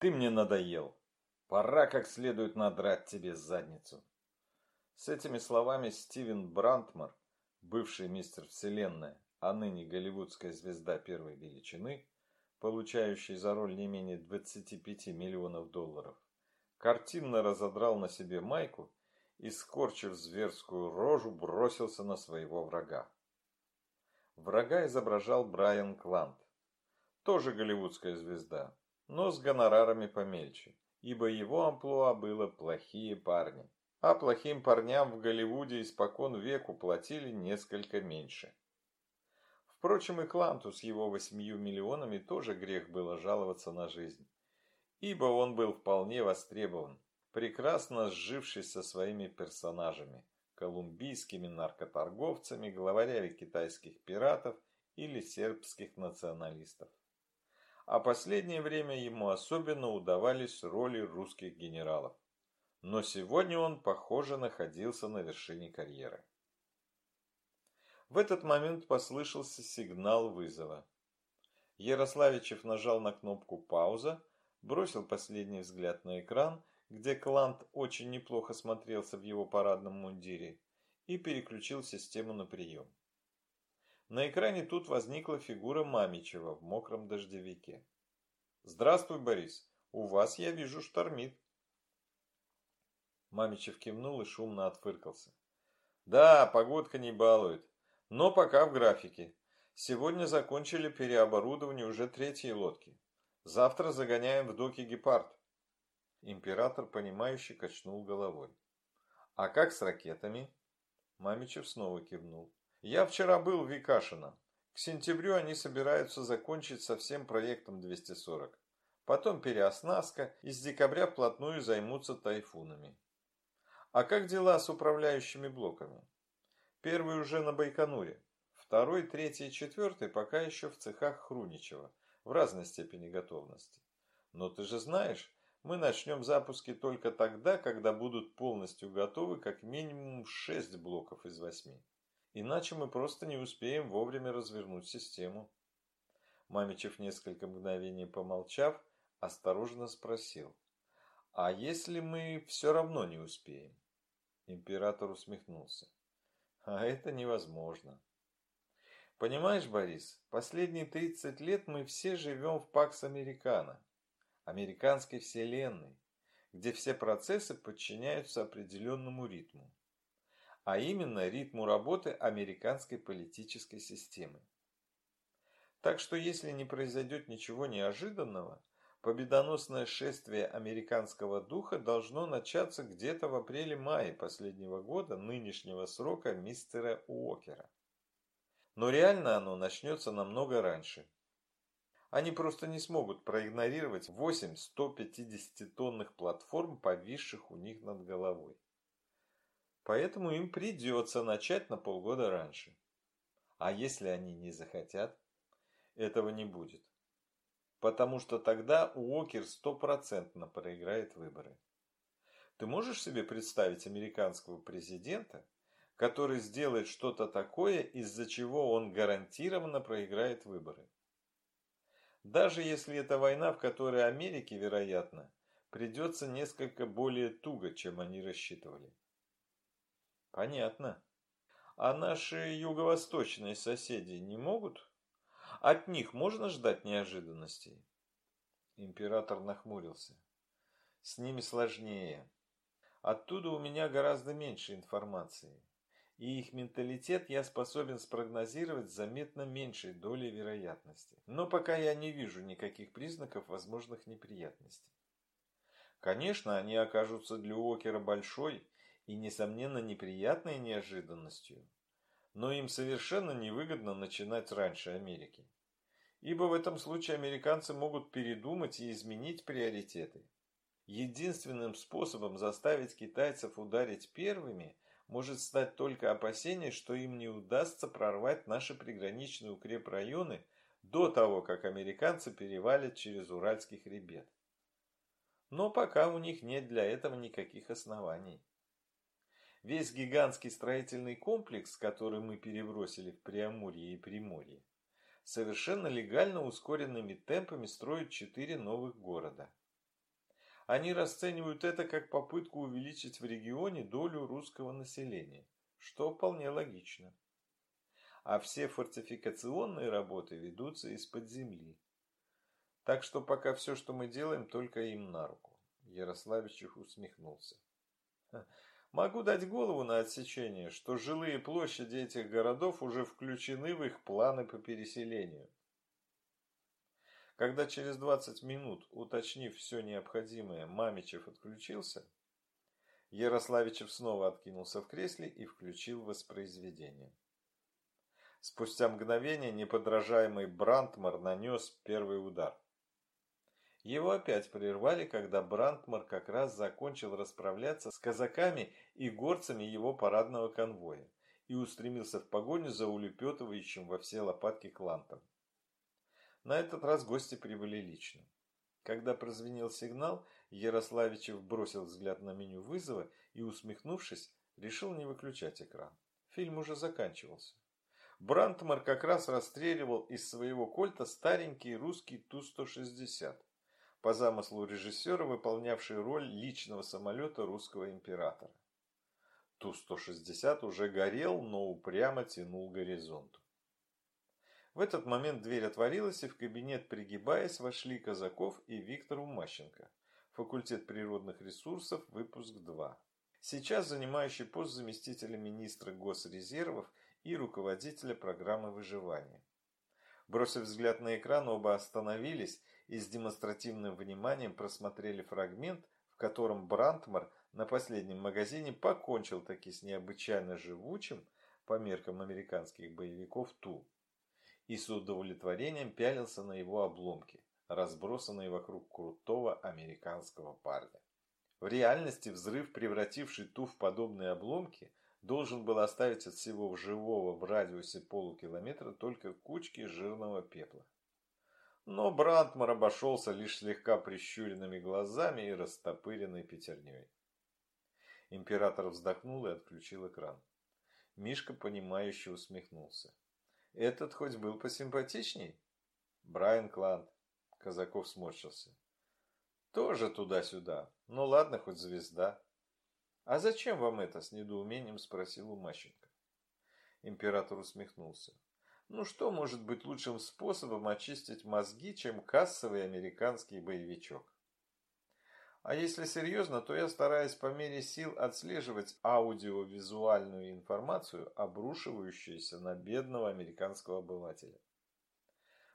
Ты мне надоел. Пора как следует надрать тебе задницу. С этими словами Стивен Брантмар, бывший мистер Вселенная, а ныне голливудская звезда первой величины, получающий за роль не менее 25 миллионов долларов, картинно разодрал на себе майку и, скорчив зверскую рожу, бросился на своего врага. Врага изображал Брайан Клант, тоже голливудская звезда, но с гонорарами помельче, ибо его амплуа было «плохие парни». А плохим парням в Голливуде испокон веку платили несколько меньше. Впрочем, и Кланту с его восьмию миллионами тоже грех было жаловаться на жизнь, ибо он был вполне востребован, прекрасно сжившись со своими персонажами, колумбийскими наркоторговцами, главарями китайских пиратов или сербских националистов. А последнее время ему особенно удавались роли русских генералов. Но сегодня он, похоже, находился на вершине карьеры. В этот момент послышался сигнал вызова. Ярославичев нажал на кнопку «Пауза», бросил последний взгляд на экран, где Клант очень неплохо смотрелся в его парадном мундире, и переключил систему на прием. На экране тут возникла фигура Мамичева в мокром дождевике. «Здравствуй, Борис. У вас, я вижу, штормит». Мамичев кивнул и шумно отфыркался. «Да, погодка не балует. Но пока в графике. Сегодня закончили переоборудование уже третьей лодки. Завтра загоняем в доки гепард. Император, понимающе качнул головой. А как с ракетами? Мамичев снова кивнул. Я вчера был в Викашино. К сентябрю они собираются закончить со всем проектом 240. Потом переоснастка и с декабря вплотную займутся тайфунами. А как дела с управляющими блоками? Первый уже на Байконуре. Второй, третий и четвертый пока еще в цехах Хруничева, в разной степени готовности. Но ты же знаешь, мы начнем запуски только тогда, когда будут полностью готовы как минимум 6 блоков из 8. Иначе мы просто не успеем вовремя развернуть систему. Мамичев несколько мгновений помолчав, осторожно спросил. А если мы все равно не успеем? Император усмехнулся. А это невозможно. Понимаешь, Борис, последние 30 лет мы все живем в Пакс Американо, американской вселенной, где все процессы подчиняются определенному ритму, а именно ритму работы американской политической системы. Так что если не произойдет ничего неожиданного, Победоносное шествие американского духа должно начаться где-то в апреле-мае последнего года нынешнего срока мистера Уокера. Но реально оно начнется намного раньше. Они просто не смогут проигнорировать 8 150-тонных платформ, повисших у них над головой. Поэтому им придется начать на полгода раньше. А если они не захотят, этого не будет потому что тогда Уокер стопроцентно проиграет выборы. Ты можешь себе представить американского президента, который сделает что-то такое, из-за чего он гарантированно проиграет выборы? Даже если это война, в которой Америке, вероятно, придется несколько более туго, чем они рассчитывали. Понятно. А наши юго-восточные соседи не могут? От них можно ждать неожиданностей? Император нахмурился. С ними сложнее. Оттуда у меня гораздо меньше информации. И их менталитет я способен спрогнозировать заметно меньшей долей вероятности. Но пока я не вижу никаких признаков возможных неприятностей. Конечно, они окажутся для Уокера большой и, несомненно, неприятной неожиданностью но им совершенно невыгодно начинать раньше Америки. Ибо в этом случае американцы могут передумать и изменить приоритеты. Единственным способом заставить китайцев ударить первыми может стать только опасение, что им не удастся прорвать наши приграничные укрепрайоны до того, как американцы перевалят через Уральский хребет. Но пока у них нет для этого никаких оснований. Весь гигантский строительный комплекс, который мы перебросили в Преамурье и Приморье, совершенно легально ускоренными темпами строят четыре новых города. Они расценивают это как попытку увеличить в регионе долю русского населения, что вполне логично. А все фортификационные работы ведутся из-под земли. Так что пока все, что мы делаем, только им на руку. Ярославич усмехнулся. Могу дать голову на отсечение, что жилые площади этих городов уже включены в их планы по переселению. Когда через 20 минут, уточнив все необходимое, Мамичев отключился, Ярославичев снова откинулся в кресле и включил воспроизведение. Спустя мгновение неподражаемый Брантмар нанес первый удар. Его опять прервали, когда Брантмар как раз закончил расправляться с казаками и горцами его парадного конвоя и устремился в погоню за улепетывающим во все лопатки клантом. На этот раз гости прибыли лично. Когда прозвенел сигнал, Ярославичев бросил взгляд на меню вызова и, усмехнувшись, решил не выключать экран. Фильм уже заканчивался. Брантмар как раз расстреливал из своего кольта старенький русский Ту-160 по замыслу режиссера, выполнявший роль личного самолета русского императора. Ту-160 уже горел, но упрямо тянул к горизонту. В этот момент дверь отворилась, и в кабинет, пригибаясь, вошли Казаков и Виктор Умащенко, факультет природных ресурсов, выпуск 2. Сейчас занимающий пост заместителя министра госрезервов и руководителя программы выживания. Бросив взгляд на экран, оба остановились и с демонстративным вниманием просмотрели фрагмент, в котором Брантмар на последнем магазине покончил таки с необычайно живучим, по меркам американских боевиков, Ту, и с удовлетворением пялился на его обломки, разбросанные вокруг крутого американского парня. В реальности взрыв, превративший Ту в подобные обломки, должен был оставить от всего живого в радиусе полукилометра только кучки жирного пепла. Но Брантмар обошелся лишь слегка прищуренными глазами и растопыренной пятерней. Император вздохнул и отключил экран. Мишка, понимающе усмехнулся. Этот хоть был посимпатичней? Брайан Клант. Казаков сморщился. Тоже туда-сюда. Ну ладно, хоть звезда. А зачем вам это? С недоумением спросил у Мащенко. Император усмехнулся. Ну что может быть лучшим способом очистить мозги, чем кассовый американский боевичок? А если серьезно, то я стараюсь по мере сил отслеживать аудиовизуальную информацию, обрушивающуюся на бедного американского обывателя.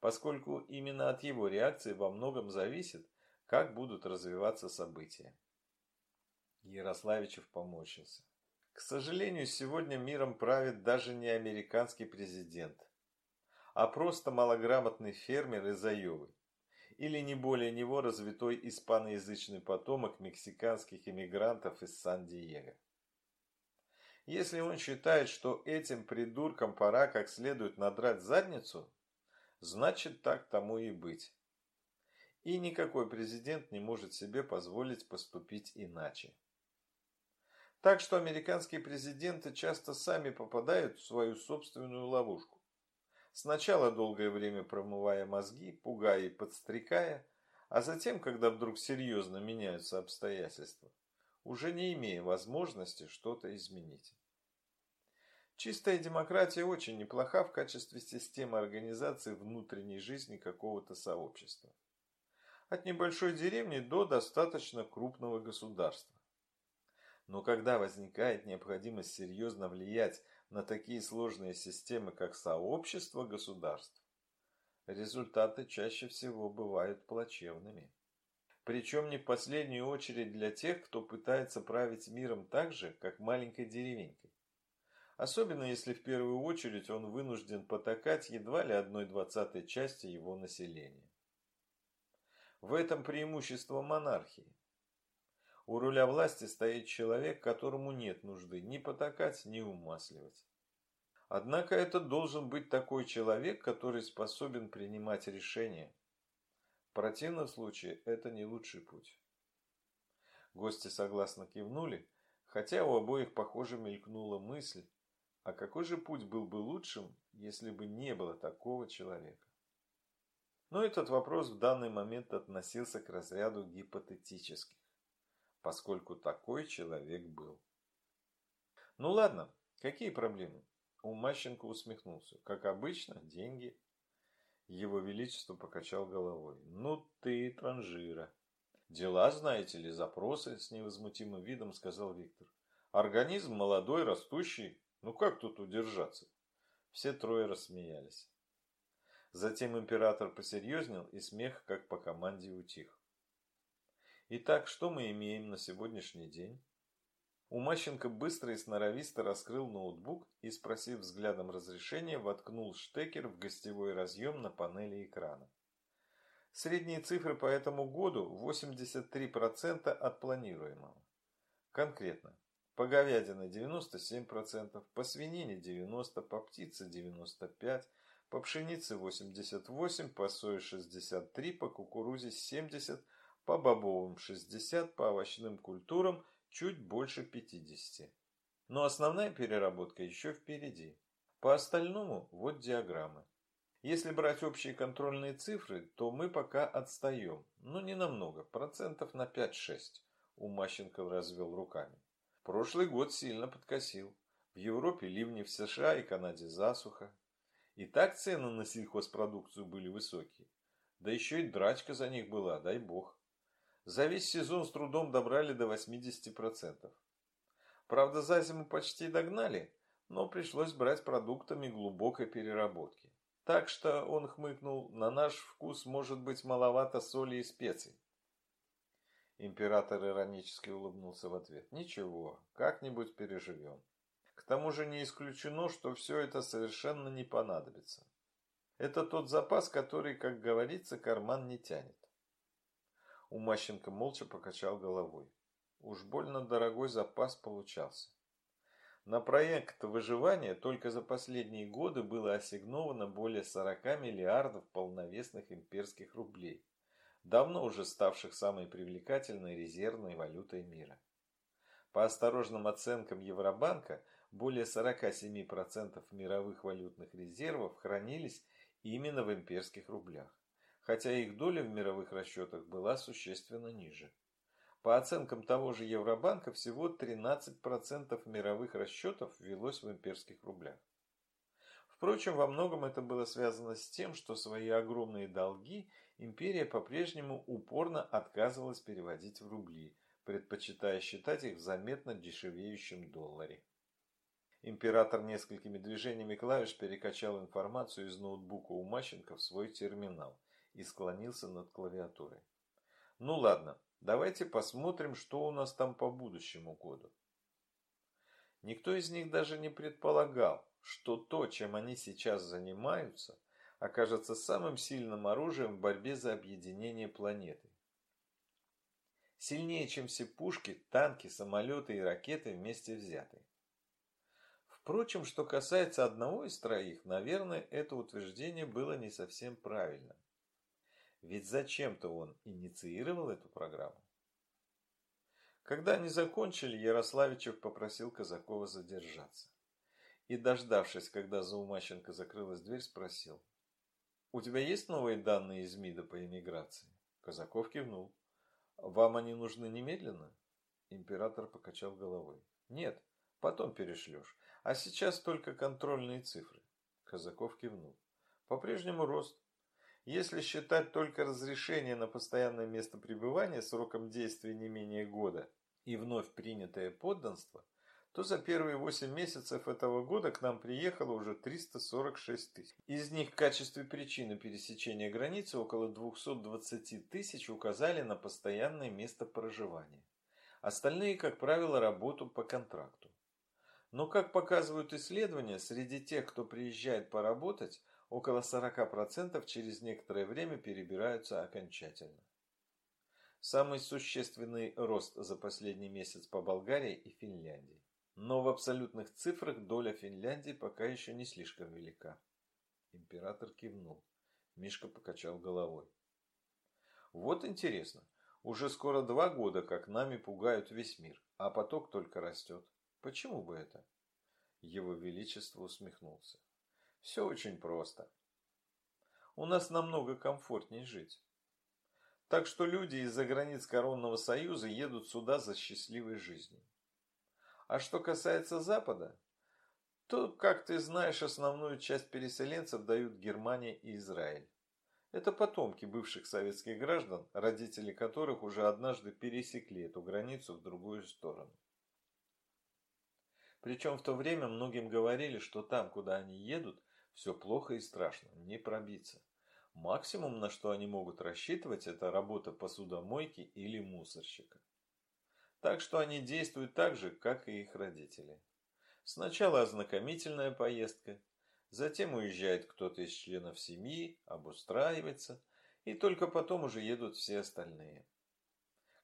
Поскольку именно от его реакции во многом зависит, как будут развиваться события. Ярославичев поморщился. К сожалению, сегодня миром правит даже не американский президент, а просто малограмотный фермер из Айовы. Или не более него развитой испаноязычный потомок мексиканских иммигрантов из Сан-Диего. Если он считает, что этим придуркам пора как следует надрать задницу, значит так тому и быть. И никакой президент не может себе позволить поступить иначе. Так что американские президенты часто сами попадают в свою собственную ловушку. Сначала долгое время промывая мозги, пугая и подстрекая, а затем, когда вдруг серьезно меняются обстоятельства, уже не имея возможности что-то изменить. Чистая демократия очень неплоха в качестве системы организации внутренней жизни какого-то сообщества. От небольшой деревни до достаточно крупного государства. Но когда возникает необходимость серьезно влиять на такие сложные системы, как сообщество государств, результаты чаще всего бывают плачевными. Причем не в последнюю очередь для тех, кто пытается править миром так же, как маленькой деревенькой. Особенно если в первую очередь он вынужден потакать едва ли одной двадцатой части его населения. В этом преимущество монархии. У руля власти стоит человек, которому нет нужды ни потакать, ни умасливать. Однако это должен быть такой человек, который способен принимать решения. В противном случае это не лучший путь. Гости согласно кивнули, хотя у обоих, похоже, мелькнула мысль, а какой же путь был бы лучшим, если бы не было такого человека? Но этот вопрос в данный момент относился к разряду гипотетических, поскольку такой человек был. Ну ладно, какие проблемы? Умащенко усмехнулся. Как обычно, деньги. Его Величество покачал головой. Ну ты транжира. Дела, знаете ли, запросы, с невозмутимым видом сказал Виктор. Организм молодой, растущий. Ну как тут удержаться? Все трое рассмеялись. Затем император посерьезнел, и смех, как по команде, утих. Итак, что мы имеем на сегодняшний день? Умащенко быстро и сноровисто раскрыл ноутбук и, спросив взглядом разрешения, воткнул штекер в гостевой разъем на панели экрана. Средние цифры по этому году 83% от планируемого. Конкретно. По говядине 97%, по свинине 90%, по птице 95%, по пшенице 88%, по сое 63%, по кукурузе 70%, по бобовым 60%, по овощным культурам – чуть больше 50. Но основная переработка еще впереди. По остальному вот диаграммы. Если брать общие контрольные цифры, то мы пока отстаем, но не намного, процентов на 5-6, Умащенко развел руками. Прошлый год сильно подкосил. В Европе ливни, в США и Канаде засуха. И так цены на сельхозпродукцию были высокие. Да еще и драчка за них была, дай бог. За весь сезон с трудом добрали до 80%. Правда, за зиму почти догнали, но пришлось брать продуктами глубокой переработки. Так что, он хмыкнул, на наш вкус может быть маловато соли и специй. Император иронически улыбнулся в ответ. Ничего, как-нибудь переживем. К тому же не исключено, что все это совершенно не понадобится. Это тот запас, который, как говорится, карман не тянет. Умащенко молча покачал головой. Уж больно дорогой запас получался. На проект выживания только за последние годы было ассигновано более 40 миллиардов полновесных имперских рублей, давно уже ставших самой привлекательной резервной валютой мира. По осторожным оценкам Евробанка, более 47% мировых валютных резервов хранились именно в имперских рублях хотя их доля в мировых расчетах была существенно ниже. По оценкам того же Евробанка, всего 13% мировых расчетов велось в имперских рублях. Впрочем, во многом это было связано с тем, что свои огромные долги империя по-прежнему упорно отказывалась переводить в рубли, предпочитая считать их в заметно дешевеющем долларе. Император несколькими движениями клавиш перекачал информацию из ноутбука у Мащенко в свой терминал и склонился над клавиатурой. Ну ладно, давайте посмотрим, что у нас там по будущему году. Никто из них даже не предполагал, что то, чем они сейчас занимаются, окажется самым сильным оружием в борьбе за объединение планеты. Сильнее, чем все пушки, танки, самолеты и ракеты вместе взятые. Впрочем, что касается одного из троих, наверное, это утверждение было не совсем правильным. Ведь зачем-то он инициировал эту программу. Когда они закончили, Ярославичев попросил Казакова задержаться. И, дождавшись, когда за Умащенко закрылась дверь, спросил. «У тебя есть новые данные из МИДа по эмиграции?» Казаков кивнул. «Вам они нужны немедленно?» Император покачал головой. «Нет, потом перешлешь. А сейчас только контрольные цифры». Казаков кивнул. «По-прежнему рост. Если считать только разрешение на постоянное место пребывания сроком действия не менее года и вновь принятое подданство, то за первые 8 месяцев этого года к нам приехало уже 346 тысяч. Из них в качестве причины пересечения границы около 220 тысяч указали на постоянное место проживания. Остальные, как правило, работу по контракту. Но, как показывают исследования, среди тех, кто приезжает поработать, около 40% через некоторое время перебираются окончательно. Самый существенный рост за последний месяц по Болгарии и Финляндии. Но в абсолютных цифрах доля Финляндии пока еще не слишком велика. Император кивнул. Мишка покачал головой. Вот интересно. Уже скоро два года, как нами пугают весь мир, а поток только растет. Почему бы это? Его Величество усмехнулся. Все очень просто. У нас намного комфортнее жить. Так что люди из-за границ Коронного Союза едут сюда за счастливой жизнью. А что касается Запада, то, как ты знаешь, основную часть переселенцев дают Германия и Израиль. Это потомки бывших советских граждан, родители которых уже однажды пересекли эту границу в другую сторону. Причем в то время многим говорили, что там, куда они едут, все плохо и страшно, не пробиться. Максимум, на что они могут рассчитывать, это работа посудомойки или мусорщика. Так что они действуют так же, как и их родители. Сначала ознакомительная поездка, затем уезжает кто-то из членов семьи, обустраивается, и только потом уже едут все остальные.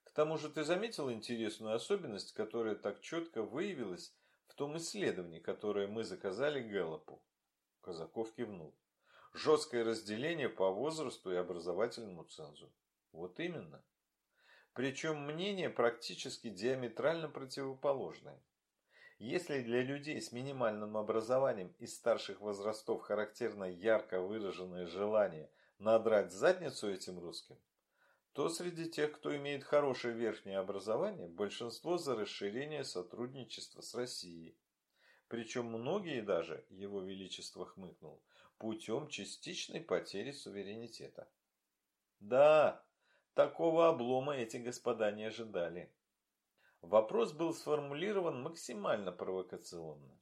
К тому же ты заметил интересную особенность, которая так четко выявилась в том исследовании, которое мы заказали Гэллопу. Казаков кивнул. Жесткое разделение по возрасту и образовательному цензу. Вот именно. Причем мнения практически диаметрально противоположные. Если для людей с минимальным образованием из старших возрастов характерно ярко выраженное желание надрать задницу этим русским, то среди тех, кто имеет хорошее верхнее образование, большинство за расширение сотрудничества с Россией. Причем многие даже, его величество хмыкнул, путем частичной потери суверенитета. Да, такого облома эти господа не ожидали. Вопрос был сформулирован максимально провокационно,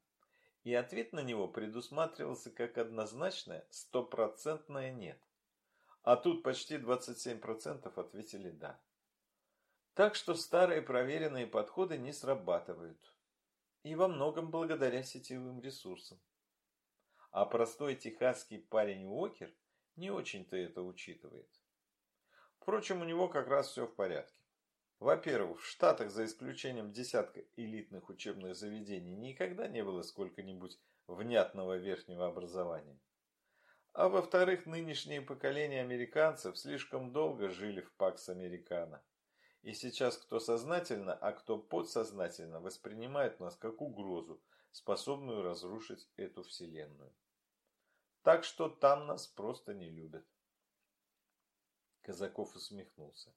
и ответ на него предусматривался как однозначное стопроцентное «нет». А тут почти 27% ответили «да». Так что старые проверенные подходы не срабатывают. И во многом благодаря сетевым ресурсам. А простой техасский парень Уокер не очень-то это учитывает. Впрочем, у него как раз все в порядке. Во-первых, в Штатах, за исключением десятка элитных учебных заведений, никогда не было сколько-нибудь внятного верхнего образования. А во-вторых, нынешние поколения американцев слишком долго жили в Пакс Американо. И сейчас кто сознательно, а кто подсознательно воспринимает нас как угрозу, способную разрушить эту вселенную. Так что там нас просто не любят. Казаков усмехнулся.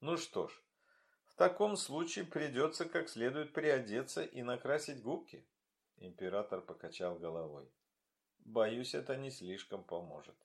Ну что ж, в таком случае придется как следует приодеться и накрасить губки. Император покачал головой. Боюсь, это не слишком поможет.